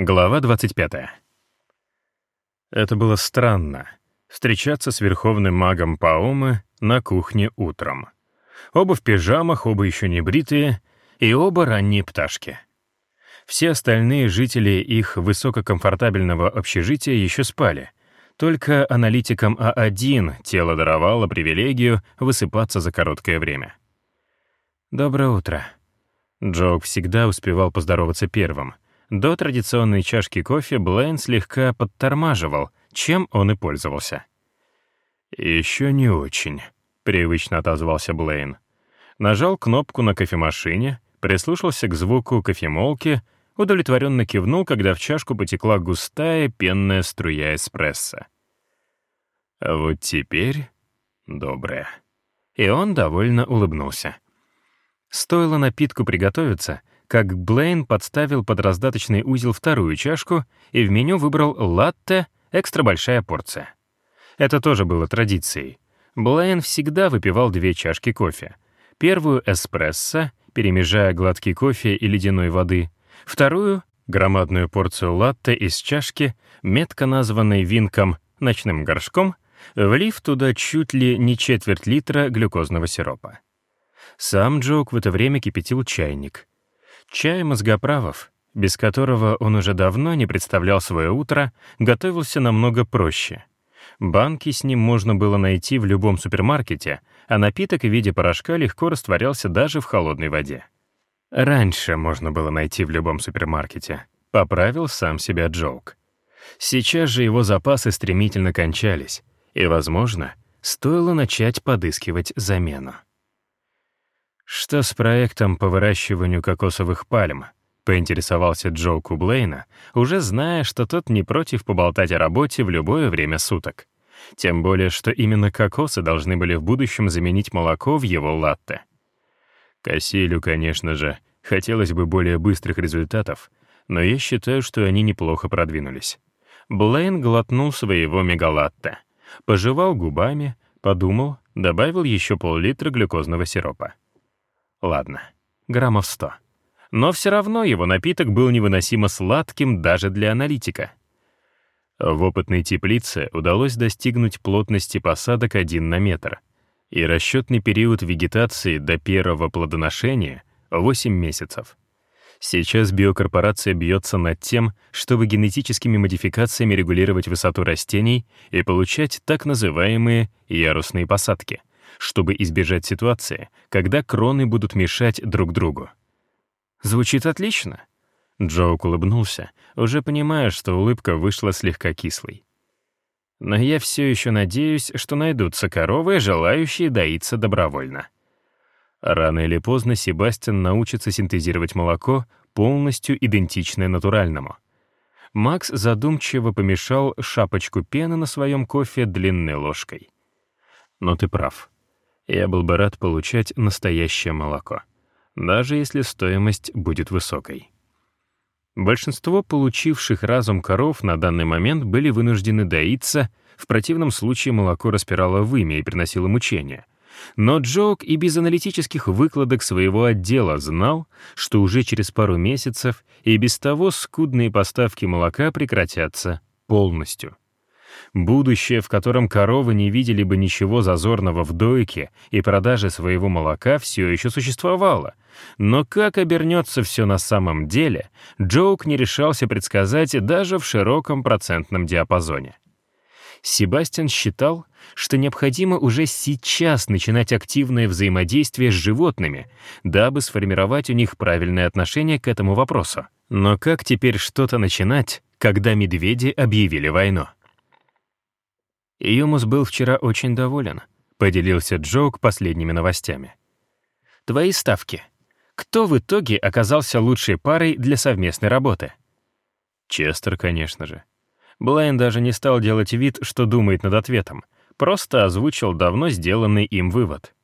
Глава 25. Это было странно — встречаться с верховным магом Паомы на кухне утром. Оба в пижамах, оба еще не бритые, и оба ранние пташки. Все остальные жители их высококомфортабельного общежития еще спали. Только аналитикам А1 тело даровало привилегию высыпаться за короткое время. «Доброе утро». Джок всегда успевал поздороваться первым — до традиционной чашки кофе Блейн слегка подтормаживал, чем он и пользовался. «Еще не очень», — привычно отозвался Блейн. Нажал кнопку на кофемашине, прислушался к звуку кофемолки, удовлетворенно кивнул, когда в чашку потекла густая пенная струя эспрессо. А вот теперь доброе. И он довольно улыбнулся. Стоило напитку приготовиться, как Блейн подставил под раздаточный узел вторую чашку и в меню выбрал латте, экстра большая порция. Это тоже было традицией. Блейн всегда выпивал две чашки кофе. Первую — эспрессо, перемежая гладкий кофе и ледяной воды. Вторую — громадную порцию латте из чашки, метко названной винком «ночным горшком», влив туда чуть ли не четверть литра глюкозного сиропа. Сам Джок в это время кипятил чайник. Чай мозгоправов, без которого он уже давно не представлял свое утро, готовился намного проще. Банки с ним можно было найти в любом супермаркете, а напиток в виде порошка легко растворялся даже в холодной воде. Раньше можно было найти в любом супермаркете. Поправил сам себя Джоук. Сейчас же его запасы стремительно кончались, и, возможно, стоило начать подыскивать замену. «Что с проектом по выращиванию кокосовых пальм?» — поинтересовался Джо Кублейна, уже зная, что тот не против поболтать о работе в любое время суток. Тем более, что именно кокосы должны были в будущем заменить молоко в его латте. Кассилю, конечно же, хотелось бы более быстрых результатов, но я считаю, что они неплохо продвинулись. Блейн глотнул своего мегалатте, пожевал губами, подумал, добавил еще пол-литра глюкозного сиропа. Ладно, граммов сто. Но все равно его напиток был невыносимо сладким даже для аналитика. В опытной теплице удалось достигнуть плотности посадок 1 на метр, и расчетный период вегетации до первого плодоношения — 8 месяцев. Сейчас биокорпорация бьется над тем, чтобы генетическими модификациями регулировать высоту растений и получать так называемые ярусные посадки чтобы избежать ситуации, когда кроны будут мешать друг другу. Звучит отлично. Джоук улыбнулся, уже понимая, что улыбка вышла слегка кислой. Но я все еще надеюсь, что найдутся коровы, желающие доиться добровольно. Рано или поздно Себастьян научится синтезировать молоко, полностью идентичное натуральному. Макс задумчиво помешал шапочку пены на своем кофе длинной ложкой. Но ты прав я был бы рад получать настоящее молоко, даже если стоимость будет высокой. Большинство получивших разум коров на данный момент были вынуждены доиться, в противном случае молоко распирало вымя и приносило мучения. Но Джок и без аналитических выкладок своего отдела знал, что уже через пару месяцев и без того скудные поставки молока прекратятся полностью. Будущее, в котором коровы не видели бы ничего зазорного в дойке и продаже своего молока, все еще существовало. Но как обернется все на самом деле, Джоук не решался предсказать даже в широком процентном диапазоне. Себастьян считал, что необходимо уже сейчас начинать активное взаимодействие с животными, дабы сформировать у них правильное отношение к этому вопросу. Но как теперь что-то начинать, когда медведи объявили войну? Юмус был вчера очень доволен, поделился Джоук последними новостями. Твои ставки. Кто в итоге оказался лучшей парой для совместной работы? Честер, конечно же. Блайн даже не стал делать вид, что думает над ответом, просто озвучил давно сделанный им вывод.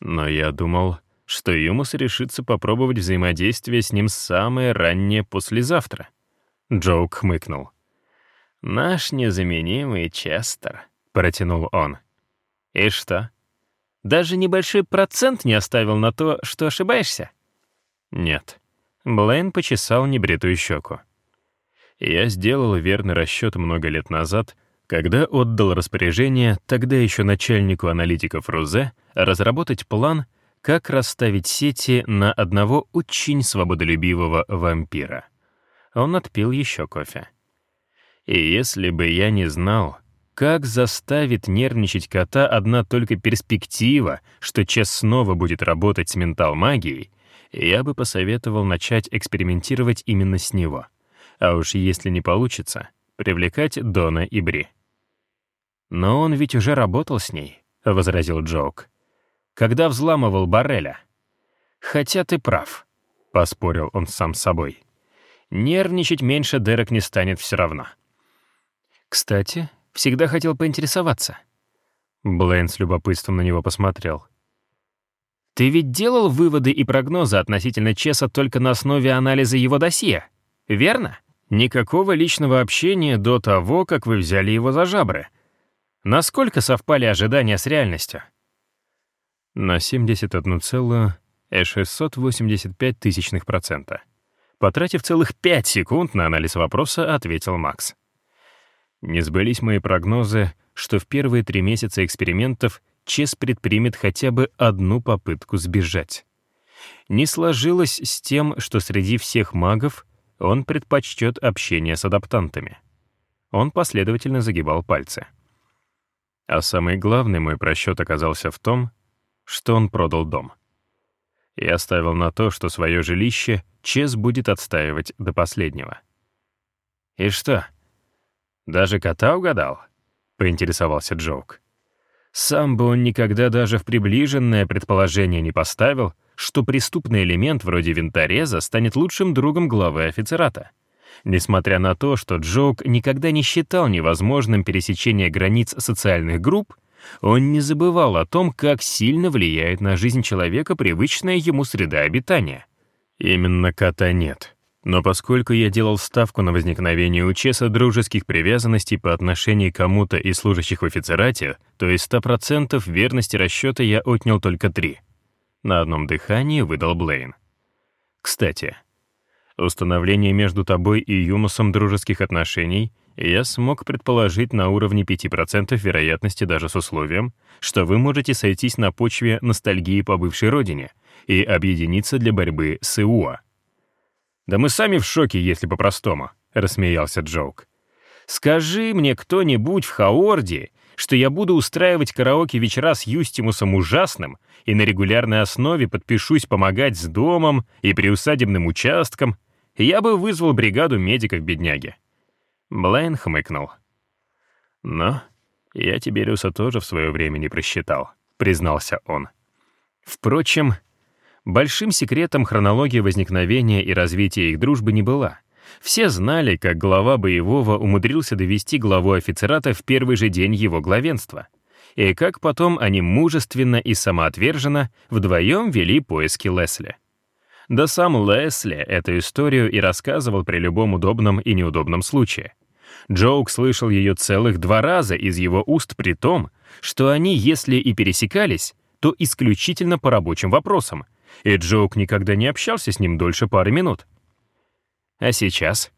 Но я думал, что Юмус решится попробовать взаимодействие с ним самое раннее послезавтра. Джоук хмыкнул. «Наш незаменимый Честер», — протянул он. «И что? Даже небольшой процент не оставил на то, что ошибаешься?» «Нет». Блейн почесал небритую щеку. Я сделал верный расчет много лет назад, когда отдал распоряжение тогда еще начальнику аналитиков РУЗе разработать план, как расставить сети на одного очень свободолюбивого вампира. Он отпил еще кофе. И если бы я не знал, как заставит нервничать кота одна только перспектива, что Чес снова будет работать с ментал-магией, я бы посоветовал начать экспериментировать именно с него. А уж если не получится, привлекать Дона и Бри. «Но он ведь уже работал с ней», — возразил Джоук. «Когда взламывал Барреля». «Хотя ты прав», — поспорил он сам с собой. «Нервничать меньше Дерек не станет все равно». «Кстати, всегда хотел поинтересоваться». Блейн с любопытством на него посмотрел. «Ты ведь делал выводы и прогнозы относительно Чеса только на основе анализа его досье, верно? Никакого личного общения до того, как вы взяли его за жабры. Насколько совпали ожидания с реальностью?» На 71,685%. Потратив целых 5 секунд на анализ вопроса, ответил Макс. Не сбылись мои прогнозы, что в первые три месяца экспериментов Чес предпримет хотя бы одну попытку сбежать. Не сложилось с тем, что среди всех магов он предпочтет общение с адаптантами. Он последовательно загибал пальцы. А самый главный мой просчет оказался в том, что он продал дом. Я ставил на то, что свое жилище Чес будет отстаивать до последнего. «И что, даже кота угадал?» — поинтересовался Джоук. Сам бы он никогда даже в приближенное предположение не поставил, что преступный элемент вроде винтореза станет лучшим другом главы офицерата. Несмотря на то, что Джоук никогда не считал невозможным пересечение границ социальных групп, он не забывал о том, как сильно влияет на жизнь человека привычная ему среда обитания. Именно кота нет. Но поскольку я делал ставку на возникновение у Чеса дружеских привязанностей по отношению к кому-то из служащих в офицерате, то из 100% верности расчета я отнял только три. На одном дыхании выдал Блейн. Кстати, установление между тобой и Юмусом дружеских отношений я смог предположить на уровне 5% вероятности даже с условием, что вы можете сойтись на почве ностальгии по бывшей родине и объединиться для борьбы с ИУА. «Да мы сами в шоке, если по-простому», — рассмеялся Джоук. «Скажи мне кто-нибудь в Хаорде, что я буду устраивать караоке вечера с Юстимусом ужасным и на регулярной основе подпишусь помогать с домом и приусадебным участком, я бы вызвал бригаду медиков-бедняги». Блайн хмыкнул. «Но я Тибериуса тоже в свое время не просчитал», — признался он. «Впрочем, Большим секретом хронологии возникновения и развития их дружбы не была. Все знали, как глава боевого умудрился довести главу офицерата в первый же день его главенства. И как потом они мужественно и самоотверженно вдвоем вели поиски Лесли. Да сам Лесли эту историю и рассказывал при любом удобном и неудобном случае. Джоук слышал ее целых два раза из его уст при том, что они, если и пересекались, то исключительно по рабочим вопросам, и Джоук никогда не общался с ним дольше пары минут. А сейчас?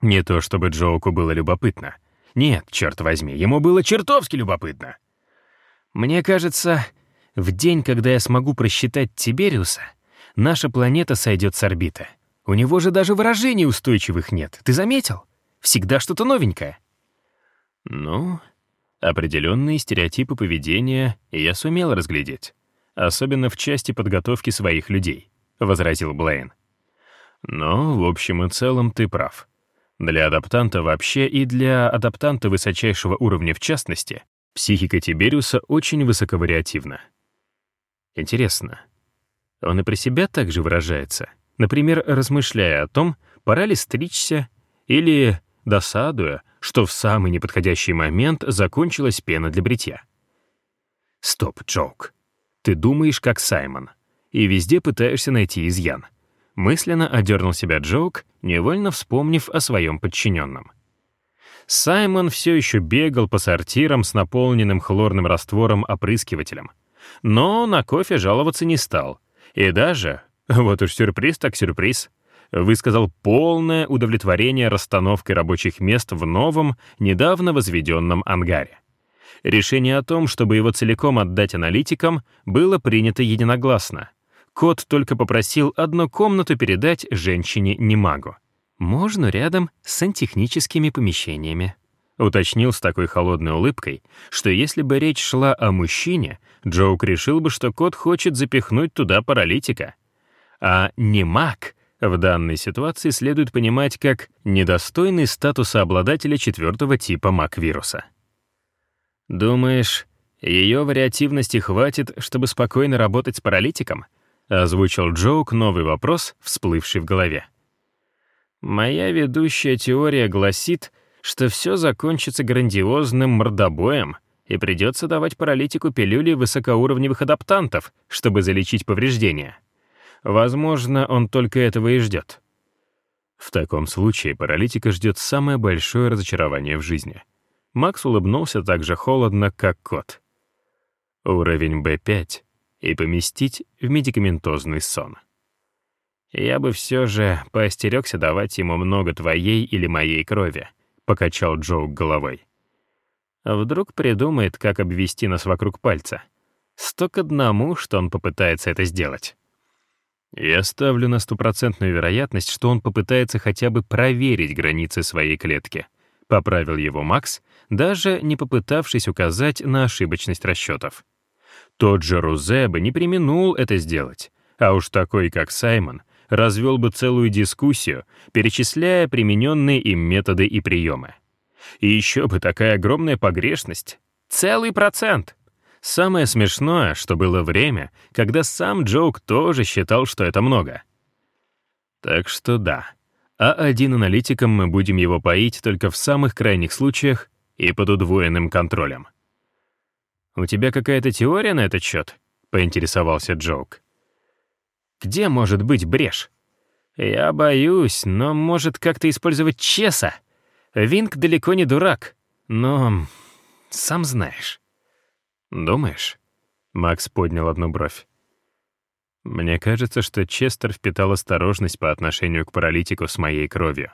Не то чтобы Джоуку было любопытно. Нет, черт возьми, ему было чертовски любопытно. Мне кажется, в день, когда я смогу просчитать Тибериуса, наша планета сойдет с орбиты. У него же даже выражений устойчивых нет. Ты заметил? Всегда что-то новенькое. Ну, определенные стереотипы поведения я сумел разглядеть особенно в части подготовки своих людей», — возразил Блейн. «Но, в общем и целом, ты прав. Для адаптанта вообще и для адаптанта высочайшего уровня в частности, психика Тибериуса очень высоковариативна. Интересно, он и про себя также выражается, например, размышляя о том, пора ли стричься или досадуя, что в самый неподходящий момент закончилась пена для бритья. Стоп, Джоук. Ты думаешь, как Саймон, и везде пытаешься найти изъян. Мысленно одернул себя Джоук, невольно вспомнив о своем подчиненном. Саймон все еще бегал по сортирам с наполненным хлорным раствором-опрыскивателем. Но на кофе жаловаться не стал. И даже, вот уж сюрприз так сюрприз, высказал полное удовлетворение расстановкой рабочих мест в новом, недавно возведенном ангаре. Решение о том, чтобы его целиком отдать аналитикам, было принято единогласно. Кот только попросил одну комнату передать женщине-немагу. «Можно рядом с сантехническими помещениями», уточнил с такой холодной улыбкой, что если бы речь шла о мужчине, Джоук решил бы, что кот хочет запихнуть туда паралитика. А немаг в данной ситуации следует понимать как недостойный статуса обладателя четвертого типа маг-вируса. «Думаешь, ее вариативности хватит, чтобы спокойно работать с паралитиком?» — озвучил Джоук новый вопрос, всплывший в голове. «Моя ведущая теория гласит, что все закончится грандиозным мордобоем, и придется давать паралитику пилюли высокоуровневых адаптантов, чтобы залечить повреждения. Возможно, он только этого и ждет. В таком случае паралитика ждет самое большое разочарование в жизни. Макс улыбнулся так же холодно, как кот. Уровень Б5 и поместить в медикаментозный сон. Я бы все же поостерегся давать ему много твоей или моей крови, покачал Джоук головой. Вдруг придумает, как обвести нас вокруг пальца. Сто к одному, что он попытается это сделать. Я ставлю на стопроцентную вероятность, что он попытается хотя бы проверить границы своей клетки. Поправил его Макс, даже не попытавшись указать на ошибочность расчетов. Тот же Рузе бы не применул это сделать, а уж такой, как Саймон, развел бы целую дискуссию, перечисляя примененные им методы и приемы. И еще бы такая огромная погрешность. Целый процент. Самое смешное, что было время, когда сам Джоук тоже считал, что это много. Так что да, а один аналитиком мы будем его поить только в самых крайних случаях и под удвоенным контролем. «У тебя какая-то теория на этот счет?» — поинтересовался Джоук. «Где может быть брешь?» «Я боюсь, но может как-то использовать Чеса. Винк далеко не дурак, но... сам знаешь». «Думаешь?» — Макс поднял одну бровь. «Мне кажется, что Честер впитал осторожность по отношению к паралитику с моей кровью,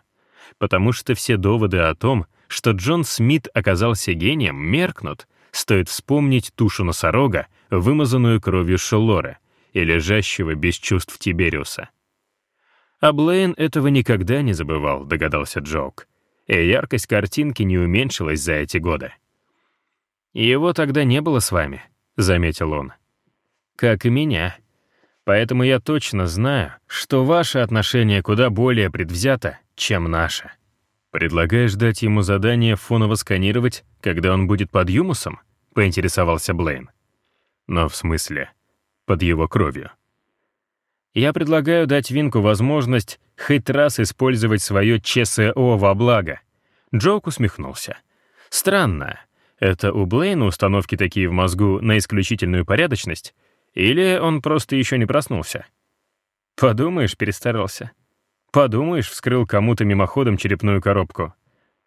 потому что все доводы о том, что Джон Смит оказался гением, меркнут, стоит вспомнить тушу носорога, вымазанную кровью Шеллора и лежащего без чувств Тибериуса. А Блейн этого никогда не забывал, догадался Джоук, и яркость картинки не уменьшилась за эти годы. «Его тогда не было с вами», — заметил он. «Как и меня. Поэтому я точно знаю, что ваше отношение куда более предвзято, чем наше». «Предлагаешь дать ему задание фоново сканировать, когда он будет под юмусом?» — поинтересовался Блейн. «Но в смысле, под его кровью?» «Я предлагаю дать Винку возможность хоть раз использовать свое ЧСО во благо». Джоук усмехнулся. «Странно, это у Блейна установки такие в мозгу на исключительную порядочность? Или он просто еще не проснулся? Подумаешь, перестарался. Подумаешь, вскрыл кому-то мимоходом черепную коробку.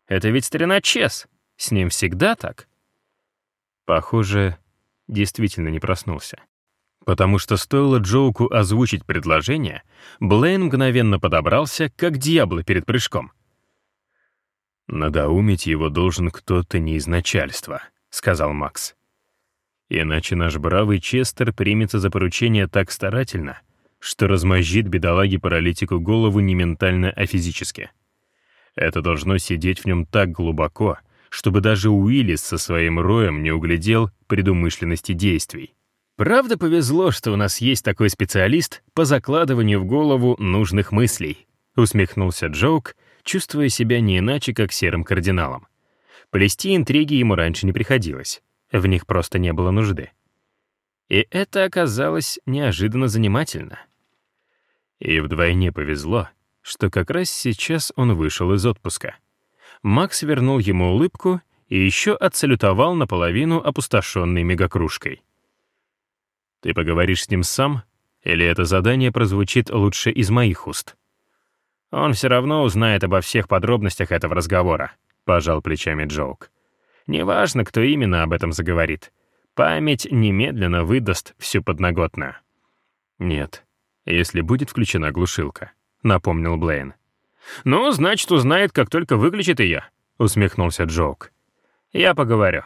Это ведь старина Чес. С ним всегда так. Похоже, действительно не проснулся. Потому что стоило Джоуку озвучить предложение, Блейн мгновенно подобрался, как дьябло перед прыжком — «Надоумить его должен кто-то не из начальства», — сказал Макс. «Иначе наш бравый Честер примется за поручение так старательно, что размозжит бедолаге-паралитику голову не ментально, а физически. Это должно сидеть в нем так глубоко, чтобы даже Уиллис со своим роем не углядел предумышленности действий. Правда повезло, что у нас есть такой специалист по закладыванию в голову нужных мыслей», — усмехнулся Джоук, чувствуя себя не иначе, как серым кардиналом. Плести интриги ему раньше не приходилось, в них просто не было нужды. И это оказалось неожиданно занимательно. И вдвойне повезло, что как раз сейчас он вышел из отпуска. Макс вернул ему улыбку и еще отсалютовал наполовину опустошенной мегакружкой. «Ты поговоришь с ним сам, или это задание прозвучит лучше из моих уст?» Он все равно узнает обо всех подробностях этого разговора», — пожал плечами Джоук. «Неважно, кто именно об этом заговорит. Память немедленно выдаст всю подноготную». «Нет, если будет включена глушилка», —— напомнил Блейн. «Ну, значит, узнает, как только выключит ее», — усмехнулся Джоук. «Я поговорю.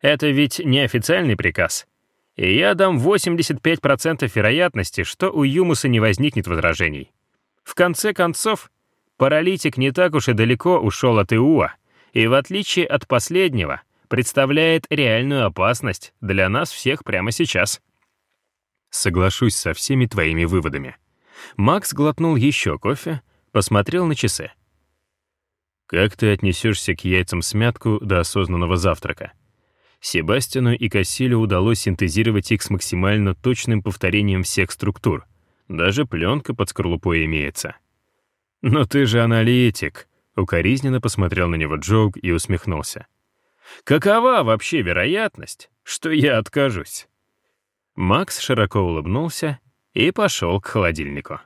Это ведь неофициальный приказ. И я дам 85% вероятности, что у Юмуса не возникнет возражений. В конце концов, паралитик не так уж и далеко ушел от Иуа, и в отличие от последнего, представляет реальную опасность для нас всех прямо сейчас». Соглашусь со всеми твоими выводами. Макс глотнул еще кофе, посмотрел на часы. Как ты отнесешься к яйцам смятку до осознанного завтрака? Себастину и Кассилю удалось синтезировать их с максимально точным повторением всех структур. Даже пленка под скорлупой имеется. «Но ты же аналитик», — укоризненно посмотрел на него Джоук и усмехнулся. «Какова вообще вероятность, что я откажусь?» Макс широко улыбнулся и пошел к холодильнику.